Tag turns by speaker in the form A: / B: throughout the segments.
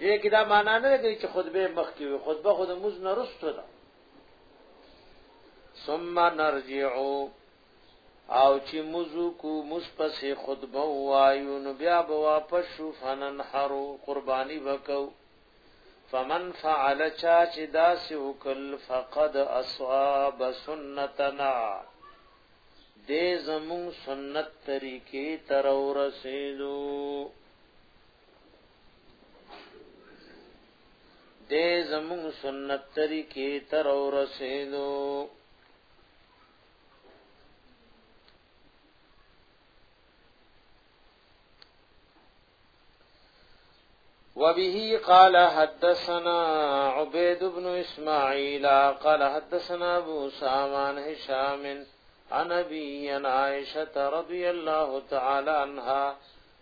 A: دې کې دا معنا نه لګي چې خطبه مخ کې وي خطبه خود موز نه رسټو ده ثم نرجعو او چې موزو کو مصپسې خطبه وایو نو بیا به واپس شو فنن حرو قرباني وکاو فمن فعل چا چې داسې وکل فقد اصحاب سنتنا دې زمون سنت طریقې تر ورسېدو دې زمون سنت طریقې تر ورسېدو وبه قال حدثنا عبيد بن اسماعيل قال حدثنا ابو سامان هشام عن ابي عن عائشه رضي الله تعالى عنها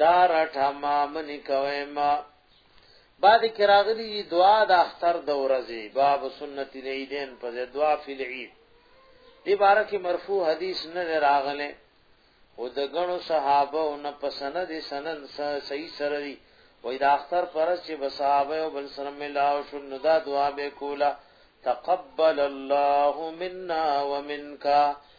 A: دا رټه ما منی کوي ما بعد کراغلی دی دعا د اختر د ورځې باب سنت العیدین په دعا فی العید دی بارکه مرفوع حدیث نه راغله او د غنو صحابه او نه پسند سنن صحیح سره دی وای د اختر پرس چې بصحابه او بل سره ملاو شو نو دا دعا به کولا تقبل الله منا ومنکا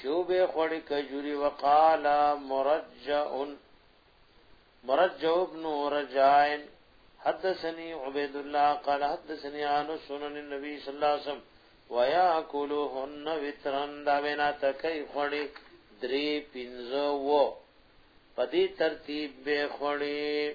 A: چوبه خړی کجوري وقال مرجع مرجع ابن رجائن حدثني عبيد الله قال حدثني عن سنن النبي صلى الله عليه وسلم وياكلهن وترن دا بنا تکي خړی درې پنځه وو په دې ترتیب به خړی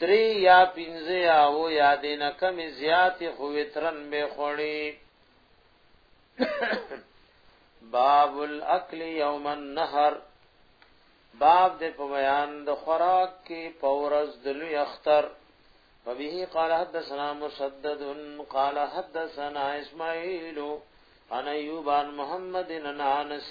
A: درې یا پنځه یا او یا دین کم زیات خو وترن به خړی باب الاکل یوم النهر باب د په بیان د خوراک کې پورز د لوی اختر وبه قال حدثنا مسدد قال حدثنا اسماعيل عن ايوب عن محمد عن انس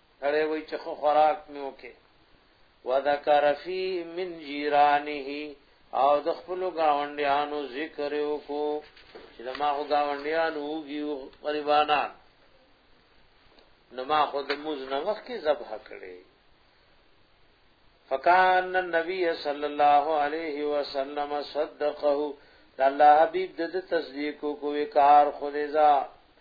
A: سړی وای چې خو خوراک مې وکي وذکر فی من جیرانه او د خپل گاونډیانو ذکر وکړو چې ما خو گاونډیانو وګیو غریبانا نو ما خو د موز نه وخت کې ذبح کړي فکان النبی صلی الله علیه وسلم صدقه الله حبیب د تصدیق کو وکار خلیزا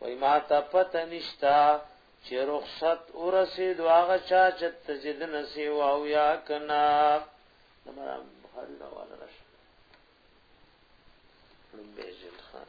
A: وای ما ته پته نشتا چې رخصت ورسید واغه چا چې تجد نسی واو یا کنا نمبر بخاری راواله راشه لمبه جل خان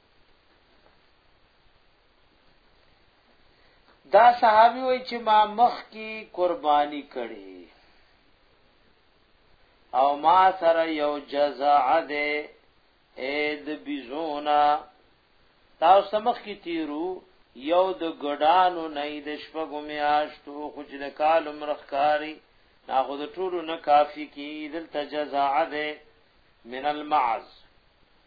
A: دا صحابي وای چې ما مخ کی قرباني کړي او ما سره یو جزاء ده اید بزونا تاسو سمخ کی تیرو یو د ګډانو نه د شپږو میاشتو خو چې د کال مرخکاری نا خو د ټولو نه کافی کی دلته جزاء ده من المعز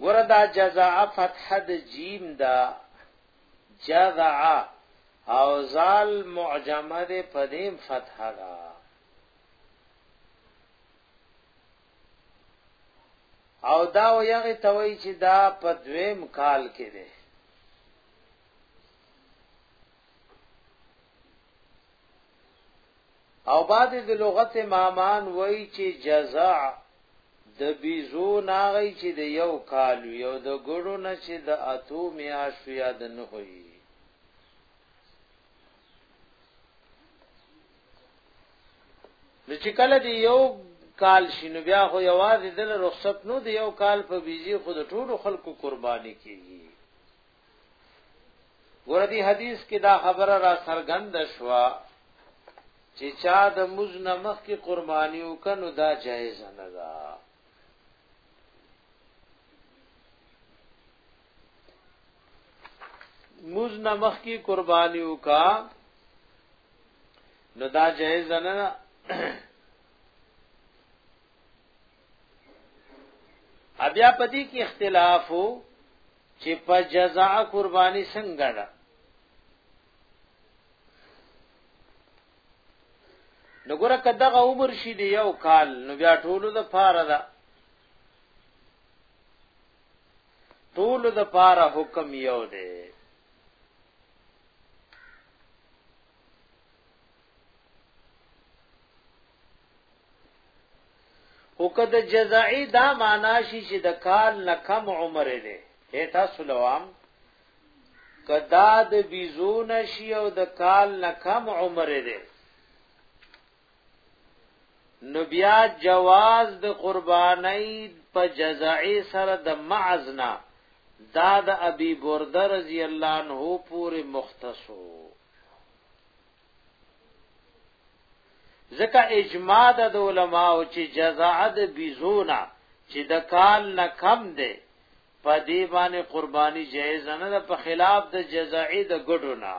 A: وردا جزاء فتح د جیم دا جزاء او زال معجمه د پدیم فتح دا او دا و یغه توي چې دا په دویم کال کې دی او بعد د لغت امامان وای چې جزاء د بیزو ناغی چې د یو کال یو د ګړو نه چې د اتو میاشو یا د نه وي نو چې کله دی یو کال شینو بیا خو یوازې د رخصت نو د یو کال په بیزی خود ټولو خلکو قرباني کیږي ګور دي حدیث کې دا خبره را څرګند شوه چې چا د موز نه مخ کې قرباني وکنو دا جایز نه ده موز نه مخ کې قرباني وکا نو دا جایز نه ده بیا پدې کې اختلاف وو چې په جزاء قرباني څنګه ده نګوره کداغه عمر شي دی یو کال نو بیا ټولو د پاره ده ټولو د پاره حکم یو دی خو که د جزائی دا معنا شي چې د کال نه کم عمر دی هي تاسو لوام کدا د بیزو نشي او د کال نه کم عمر دی نو بیا جواز د قربانۍ په جزائی سره د معزنا دا د ابي برده رضی الله عنه پورې مختصو ځکه اجماع د علماء او چې جزاء د بيزونا چې د کال نه کم ده په دې باندې قرباني جایز نه ده په خلاف د جزاء د ګډو نه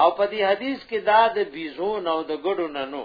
A: او په دې حدیث کې دا د بيزو نو د ګډو نه نو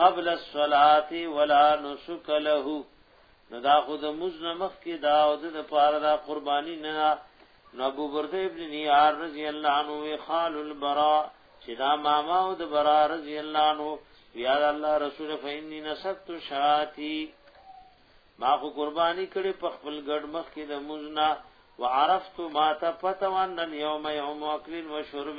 A: قبل الصلاه ولا نسك له نو دا خود مزن مخ کې دا او د پاره دا قرباني نه نو ابو برده ابن نيار رضی الله عنه وی خال البراء چې دا ماما او د برا رضی الله عنه بیا الله رسول فإني نسبت شاتی ما خو قرباني کړي په خپل ګډ مخ کې د مزنا وعرفت ما تفتوان اليوم يوم اكل وشرب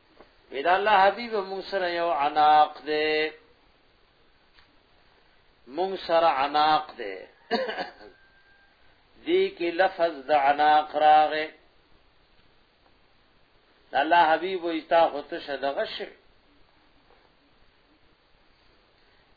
A: وی دا الله حبیب مونږ سره یو عناق دی مونږ سره عناق دی دی کې لفظ د عناق راغې الله حبیب ایتا هوت شدغه شوی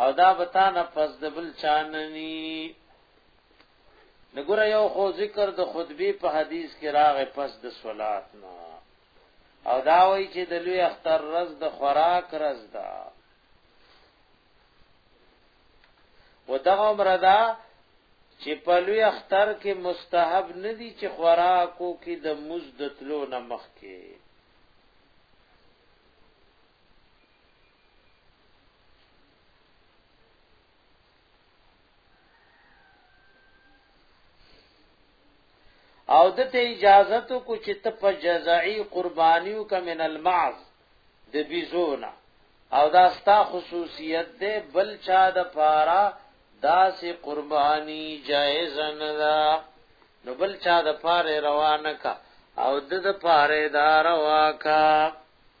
A: او دا به تا نه پس د بل چا نه ني نګور یو خو ذکر د خطبه په حدیث کې راغې پس د صلات نه او دا وای چې د لوی اختر رز د خوراک رز دا و دغه مردا چې په لوی اختر کې مستحب نه دي چې خوراکو کې د مزدتلو نه مخ کې او د ته اجازه تو کو چې ته په جزائی قربانیو کا من المعز د بيزونا او دا ستا خصوصیت ده بل چا د پارا دا سه قربانی جائز نه ده نو بل چا د پاره روانه کا او د د پاره دا روا کا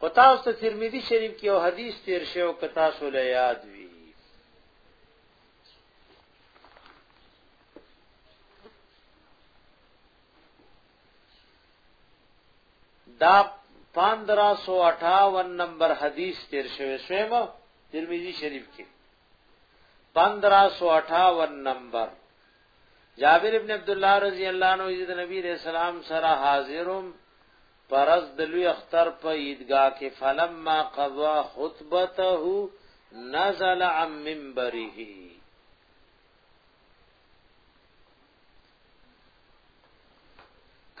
A: پتا اوس ته ترمذی شریف کې او حدیث تیر شو او کتا سو له یاد وی دا 1558 نمبر حدیث تیر شوی سویمه ترمذی شریف کې 1558 نمبر جابر ابن عبد الله رضی الله عنه د نبی رسول سلام سره حاضرم پرز دلوی اختر په عیدگاه کې فلما قضا خطبته نزل عن منبره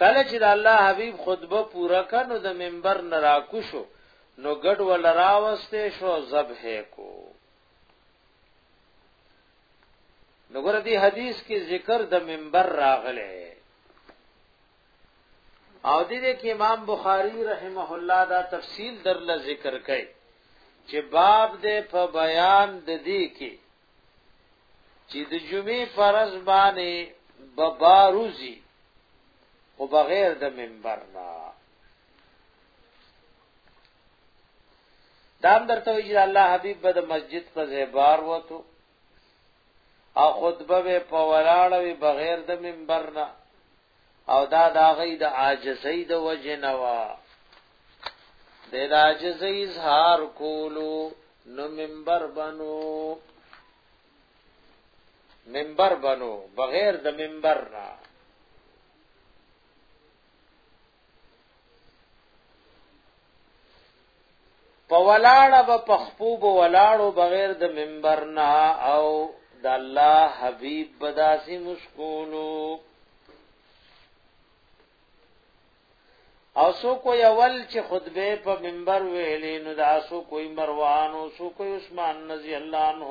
A: کله چې د الله حبيب خطبه پورا کړو د منبر نه راکوشو نو ګډ ول راوسته شو ذبح کو نو ګور دي حدیث کې ذکر د منبر راغله او دې دې کې امام بخاری رحمه الله دا تفصیل درله ذکر کړي چې باب دې په بیان د دې کې چې د جمعې فرض باندې بباروزی او بغیر د منبر نه دام درته وی چې الله حبیب به د مسجد په زیبار وته او خطبه به په ولاړه وی بغیر د منبر نه او دا دا غي د عاجزۍ د وجه نه وا د عاجزۍ اظهار کولو نو منبر بنو منبر بنو بغیر د منبر نه په ولاړه به پخپو به ولاړو بغیر د منبر نه او د الله حبیب بداسي مشکولو او سو کوئی اول چې خطبه په منبر ویلې نو دا سو کوئی مروان او سو کوئی عثمان رضی الله عنه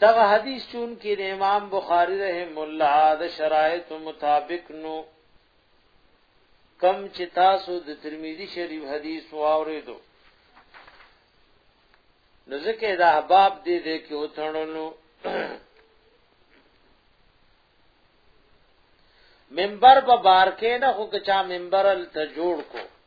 A: دغه حدیث چون کې د امام بخاری رحم الله د شرایط مطابق نو کم چې تاسو د ترمذی شریف حدیث واوریدو نو ځکه دا احباب دې دې کې وتړلو منبر په بار کې نه خو کچا منبر ته جوړ کو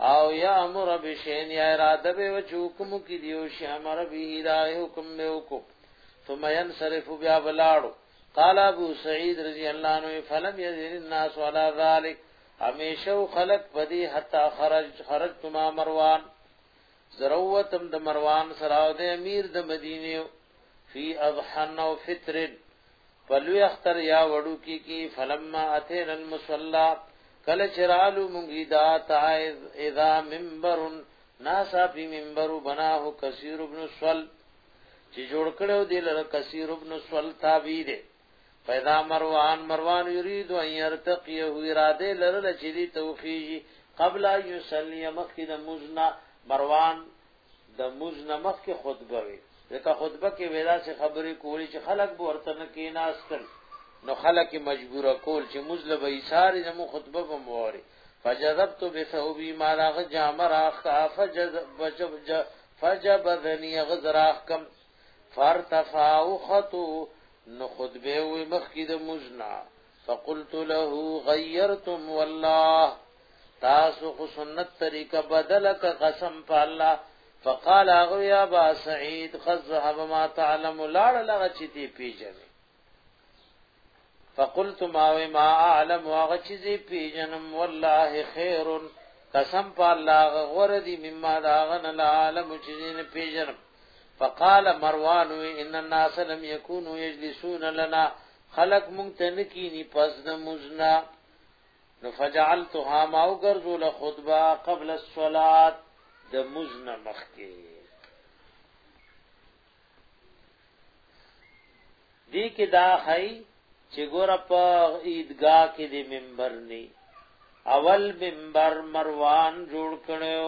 A: او یا امر بشین یا اراده به وچوکم کی دیو شی امر به دا حکم به وکم ثم ينصرف بیا بلاړو قال ابو سعید رضی الله عنه فلم یذر الناس ولا ذلك همیشه خلق پدی حتا خرج خرج تما مروان زروتم د مروان سراو د امیر د مدینه فی اضحن او فطر په لوی اختر یا وړو کې کې فلما اتین المصلا کله چرالو مونږی دا تا اذا منبر ناسا فی منبر بناه کثیر ابن سول چې جوړ کړو دی لره کثیر ابن سول تابعی دی پیدا مروان مروان یرید ان یرتقیه اراده لره چې دی توخی قبل یصلی مخکې د مزنا مروان د موز نه مخکې خطبه وي ځکه خطبه کې ویلا سي خبرې کولی چې خلک به ورته نه کېناستل نو خلک مجبور کول چې موز له ایثار زمو خطبه به موري فجذبت بثوبي ما راغ جامر اخ فجذب فجبذني غزراخ کم فارتفع وخطو نو خطبه وي مخکې د موزنا فقلت له غيرتم والله تاسو خو سنت طریقه بدل ک قسم په الله فقال اغه یا با سعید قد ذهب ما تعلم لاړ لغه چې دی پیژنې فقلت ما و ما اعلم واغه چې دی پیژنم والله خیر قسم په الله غور دی مما داغن لا عالم چې نه پیژنم فقال مروان ان الناس لم يكونوا يجلسون لنا خلق مونږ ته نکینی پس د مزنا نو فجعلتها ما وګرځول خطبه قبل الصلاه د مزن مخکې دې کې دا خی چې ګور په عیدګاه کې د منبر نه اول منبر مروان جوړ کړو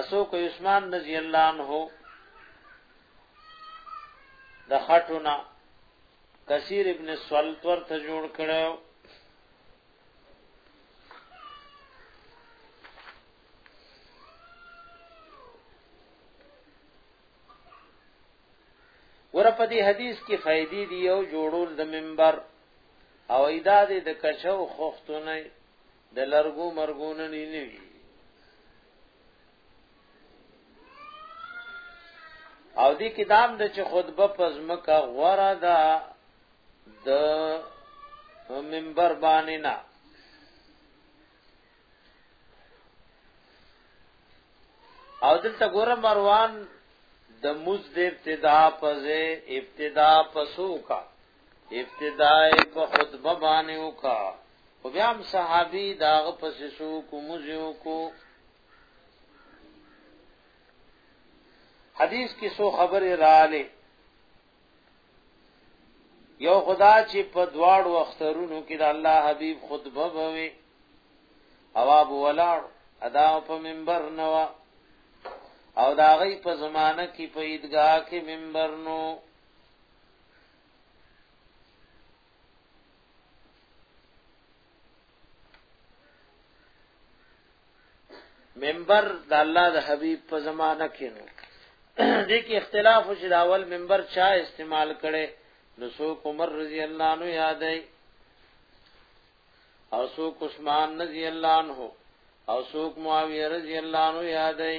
A: اسو کو عثمان رضی الله عنه د خټونا کثیر ابن سولت ورته جوړ کړو ورپه دې حدیث کې فائدې دی او جوړول د منبر او ایداد د کچو خوختونه د لرګو مرګو نه نه وی او دی کتاب د چې خطبه پزمکه غوړه ده د منبر باندې نه او دلته ګوره مروان د مز د ابتدا پزه ابتدا پسو کا ابتداء په خطبه باندې وکا او بیا هم صحابي داغ پس شو کوم جو کو حدیث کې سو خبر رااله یو خدا چې په دواړ وخترونو کې د الله حبیب خطبه بوي او ابو ولاړ ادا په منبر نوا او دا غي په زمانہ کې په عیدګاه کې منبر نو منبر د الله د حبيب په زمانہ کې نو دې کې اختلاف او چې داول منبر چا استعمال کړي نو سو عمر رضی الله عنه یادای او سو عثمان رضی الله عنه او سو معاویه رضی الله عنه یادای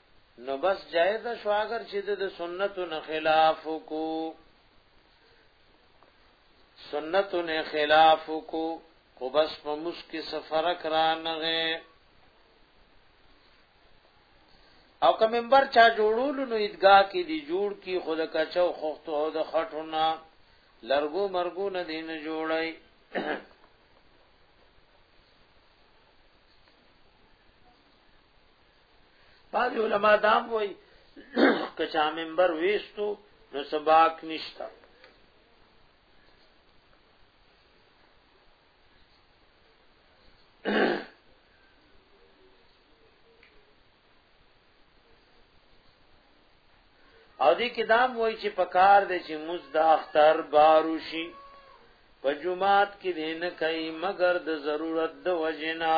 A: نو بس جایز شو اگر چې د سنتو نه خلاف کو سنتو نه خلاف کو خو بس په مسکی سفر کرا نه او که منبر چا جوړول نو عیدګاه کې دی جوړ کی خود کچو خخت او د خټونه لرګو مرګو نه دین جوړای بعض علما دام وای کچا منبر وېستو نو سباق نشتا او دې کې دام وای چې پکار دې چې مز د اختر باروشي په جمعات کې دین کوي مگر د ضرورت د وجنا